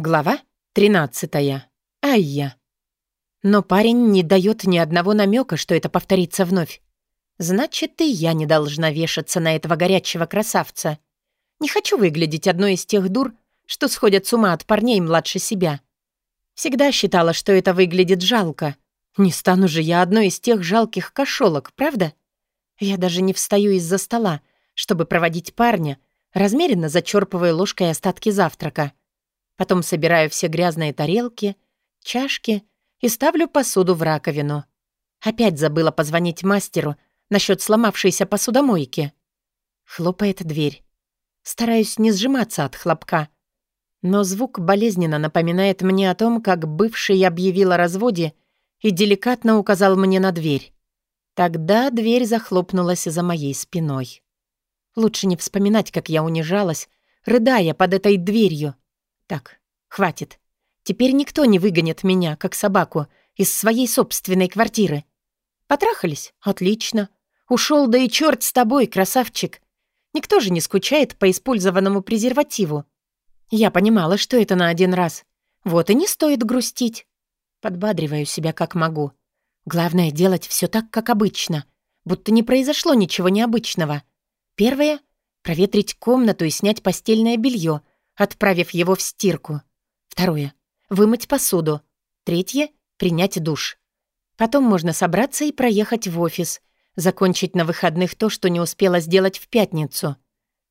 Глава 13. Айя. Но парень не дает ни одного намека, что это повторится вновь. Значит, и я не должна вешаться на этого горячего красавца. Не хочу выглядеть одной из тех дур, что сходят с ума от парней младше себя. Всегда считала, что это выглядит жалко. Не стану же я одной из тех жалких кошелок, правда? Я даже не встаю из-за стола, чтобы проводить парня, размеренно зачерпывая ложкой остатки завтрака. Потом собираю все грязные тарелки, чашки и ставлю посуду в раковину. Опять забыла позвонить мастеру насчет сломавшейся посудомойки. Хлопает дверь. Стараюсь не сжиматься от хлопка. Но звук болезненно напоминает мне о том, как бывший объявил о разводе и деликатно указал мне на дверь. Тогда дверь захлопнулась за моей спиной. Лучше не вспоминать, как я унижалась, рыдая под этой дверью. Так, хватит. Теперь никто не выгонит меня, как собаку, из своей собственной квартиры. Потрахались? Отлично. Ушел, да и черт с тобой, красавчик. Никто же не скучает по использованному презервативу. Я понимала, что это на один раз. Вот и не стоит грустить. Подбадриваю себя как могу. Главное — делать все так, как обычно. Будто не произошло ничего необычного. Первое — проветрить комнату и снять постельное белье, отправив его в стирку. Второе — вымыть посуду. Третье — принять душ. Потом можно собраться и проехать в офис, закончить на выходных то, что не успела сделать в пятницу.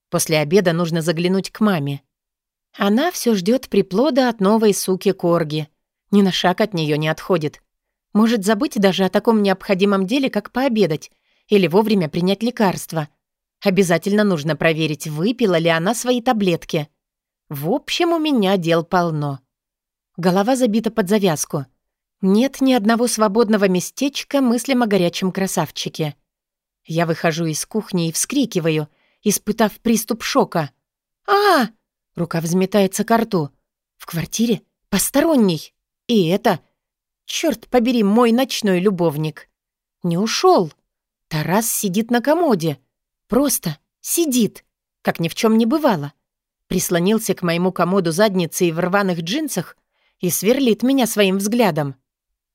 После обеда нужно заглянуть к маме. Она все ждет приплода от новой суки Корги. Ни на шаг от нее не отходит. Может забыть даже о таком необходимом деле, как пообедать или вовремя принять лекарство. Обязательно нужно проверить, выпила ли она свои таблетки. В общем, у меня дел полно. Голова забита под завязку. Нет ни одного свободного местечка мыслям о горячем красавчике. Я выхожу из кухни и вскрикиваю, испытав приступ шока. а, Рука взметается к рту. В квартире посторонний. И это... Черт побери, мой ночной любовник. Не ушел. Тарас сидит на комоде. Просто сидит, как ни в чем не бывало прислонился к моему комоду задницей в рваных джинсах и сверлит меня своим взглядом.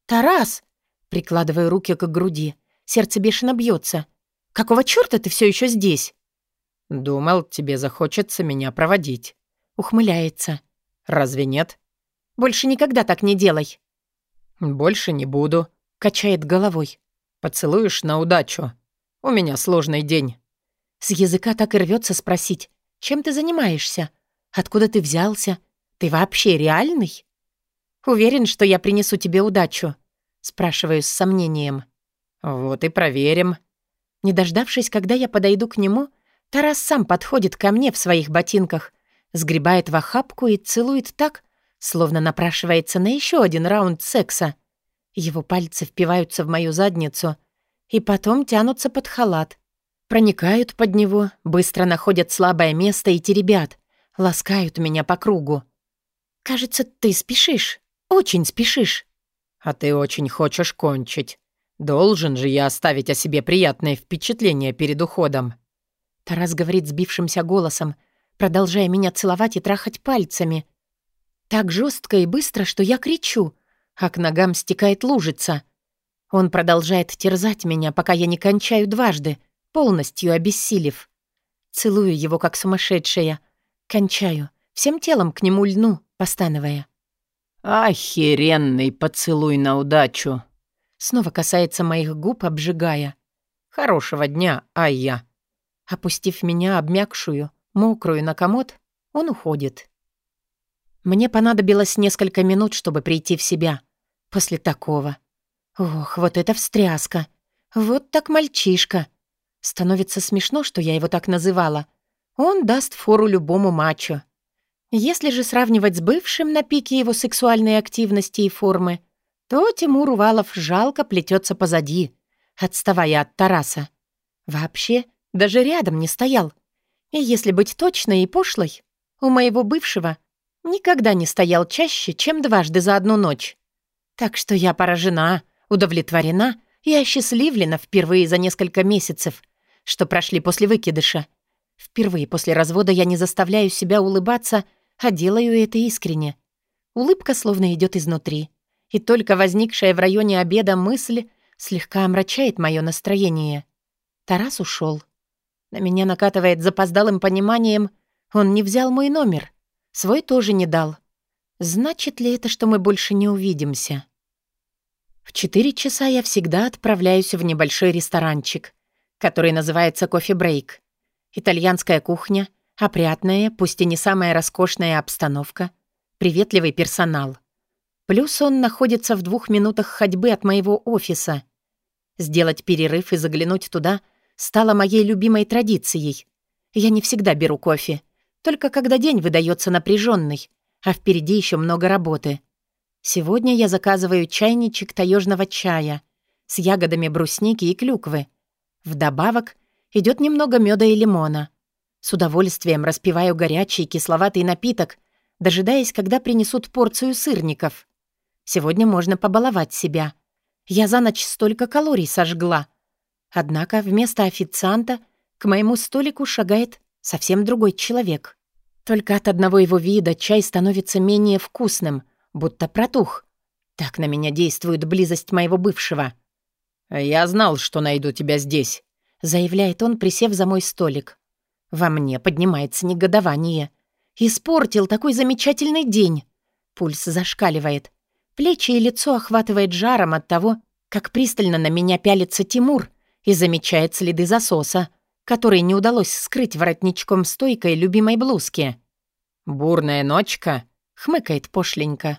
«Тарас!» — прикладываю руки к груди. Сердце бешено бьется. «Какого чёрта ты все еще здесь?» «Думал, тебе захочется меня проводить». Ухмыляется. «Разве нет?» «Больше никогда так не делай». «Больше не буду», — качает головой. «Поцелуешь на удачу. У меня сложный день». С языка так и рвется спросить. Чем ты занимаешься? Откуда ты взялся? Ты вообще реальный? Уверен, что я принесу тебе удачу?» Спрашиваю с сомнением. «Вот и проверим». Не дождавшись, когда я подойду к нему, Тарас сам подходит ко мне в своих ботинках, сгребает в охапку и целует так, словно напрашивается на еще один раунд секса. Его пальцы впиваются в мою задницу и потом тянутся под халат, Проникают под него, быстро находят слабое место и теребят, ласкают меня по кругу. «Кажется, ты спешишь. Очень спешишь». «А ты очень хочешь кончить. Должен же я оставить о себе приятное впечатление перед уходом». Тарас говорит сбившимся голосом, продолжая меня целовать и трахать пальцами. Так жестко и быстро, что я кричу, а к ногам стекает лужица. Он продолжает терзать меня, пока я не кончаю дважды — полностью обессилев. Целую его, как сумасшедшая. Кончаю. Всем телом к нему льну, постановая. «Охеренный поцелуй на удачу!» Снова касается моих губ, обжигая. «Хорошего дня, Айя!» Опустив меня, обмякшую, мокрую на комод, он уходит. Мне понадобилось несколько минут, чтобы прийти в себя. После такого. Ох, вот это встряска. Вот так мальчишка. Становится смешно, что я его так называла. Он даст фору любому мачо. Если же сравнивать с бывшим на пике его сексуальной активности и формы, то Тимур Увалов жалко плетется позади, отставая от Тараса. Вообще, даже рядом не стоял. И если быть точной и пошлой, у моего бывшего никогда не стоял чаще, чем дважды за одну ночь. Так что я поражена, удовлетворена и осчастливлена впервые за несколько месяцев — что прошли после выкидыша. Впервые после развода я не заставляю себя улыбаться, а делаю это искренне. Улыбка словно идет изнутри. И только возникшая в районе обеда мысль слегка омрачает мое настроение. Тарас ушел. На меня накатывает запоздалым пониманием. Он не взял мой номер. Свой тоже не дал. Значит ли это, что мы больше не увидимся? В четыре часа я всегда отправляюсь в небольшой ресторанчик, который называется «Кофе-брейк». Итальянская кухня, опрятная, пусть и не самая роскошная обстановка, приветливый персонал. Плюс он находится в двух минутах ходьбы от моего офиса. Сделать перерыв и заглянуть туда стало моей любимой традицией. Я не всегда беру кофе, только когда день выдается напряженный, а впереди еще много работы — Сегодня я заказываю чайничек таежного чая с ягодами брусники и клюквы. Вдобавок идет немного меда и лимона. С удовольствием распиваю горячий кисловатый напиток, дожидаясь, когда принесут порцию сырников. Сегодня можно побаловать себя. Я за ночь столько калорий сожгла. Однако вместо официанта к моему столику шагает совсем другой человек. Только от одного его вида чай становится менее вкусным — будто протух. Так на меня действует близость моего бывшего. «Я знал, что найду тебя здесь», — заявляет он, присев за мой столик. Во мне поднимается негодование. Испортил такой замечательный день. Пульс зашкаливает. Плечи и лицо охватывает жаром от того, как пристально на меня пялится Тимур и замечает следы засоса, который не удалось скрыть воротничком стойкой любимой блузки. «Бурная ночка», — хмыкает пошленько.